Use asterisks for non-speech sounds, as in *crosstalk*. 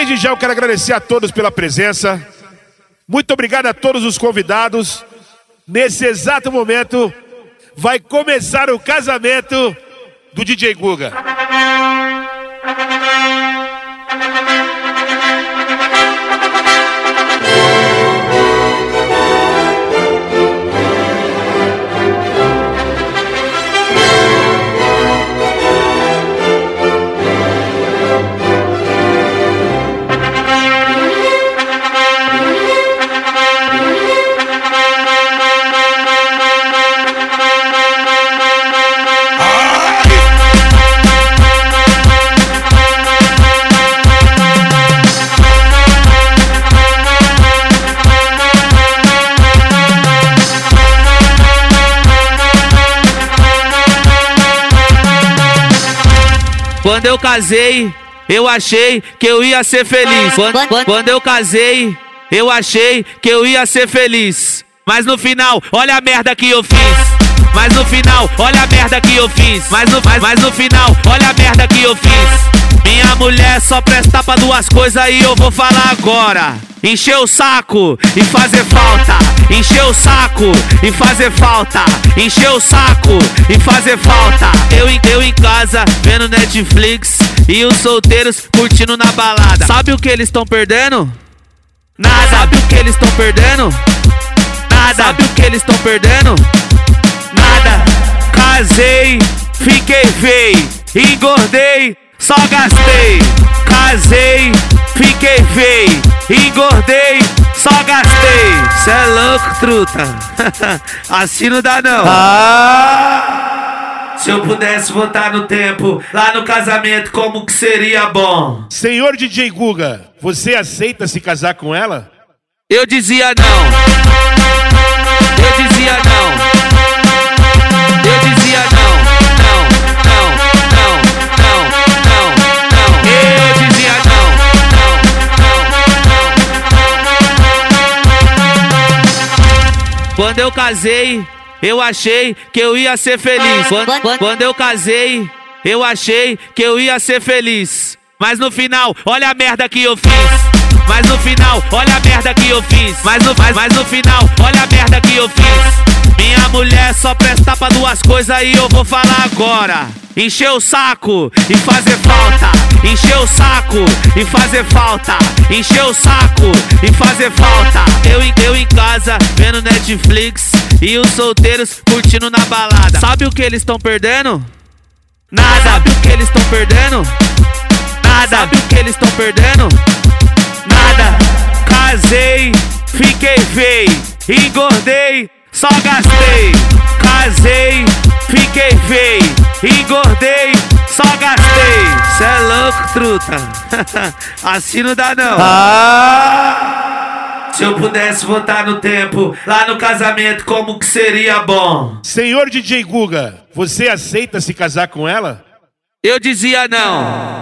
Desde já eu quero agradecer a todos pela presença. Muito obrigado a todos os convidados. Nesse exato momento vai começar o casamento do DJ Guga. Quando eu casei, eu achei que eu ia ser feliz. Quando, quando eu casei, eu achei que eu ia ser feliz. Mas no final, olha a merda que eu fiz. Mas no final, olha a merda que eu fiz. Mas no, mas, mas no final, olha a merda que eu fiz. Minha mulher só presta pra duas coisas e eu vou falar agora. Encher o saco e fazer falta. Encher o saco e fazer falta. Encher o saco e fazer falta. Eu, eu em casa vendo Netflix e os solteiros curtindo na balada. Sabe o que eles estão perdendo? Nada. Sabe o que eles estão perdendo? Nada. Sabe o que eles estão perdendo? Nada. Casei, fiquei feio, engordei, só gastei. Casei, fiquei feio, engordei, só gastei. Cê é louco, truta. *laughs* assim não dá não. Se eu pudesse voltar no tempo, lá no casamento, como que seria bom? Senhor DJ Guga, você aceita se casar com ela? Eu dizia não. Quando eu casei, eu achei que eu ia ser feliz. Quando, quando- eu casei, eu achei que eu ia ser feliz. Mas no final, olha a merda que eu fiz. Mas no final, olha a merda que eu fiz. Mas no, mas, mas no final, olha a merda que eu fiz. Minha mulher só presta pra duas coisas e eu vou falar agora. Encher o saco e fazer falta. Encher o saco e fazer falta. Encher o saco e fazer falta. Eu, em- eu em casa vendo Netflix e os solteiros curtindo na balada. Sabe o que eles estão perdendo? Nada. Sabe o que eles estão perdendo? Nada. Sabe o que eles estão perdendo? Nada. Casei, fiquei feio, engordei, só gastei. Casei, fiquei feio, engordei, só gastei. Truta. *laughs* assim não dá não. Se eu pudesse voltar no tempo, lá no casamento, como que seria bom? Senhor DJ Guga, você aceita se casar com ela? Eu dizia não.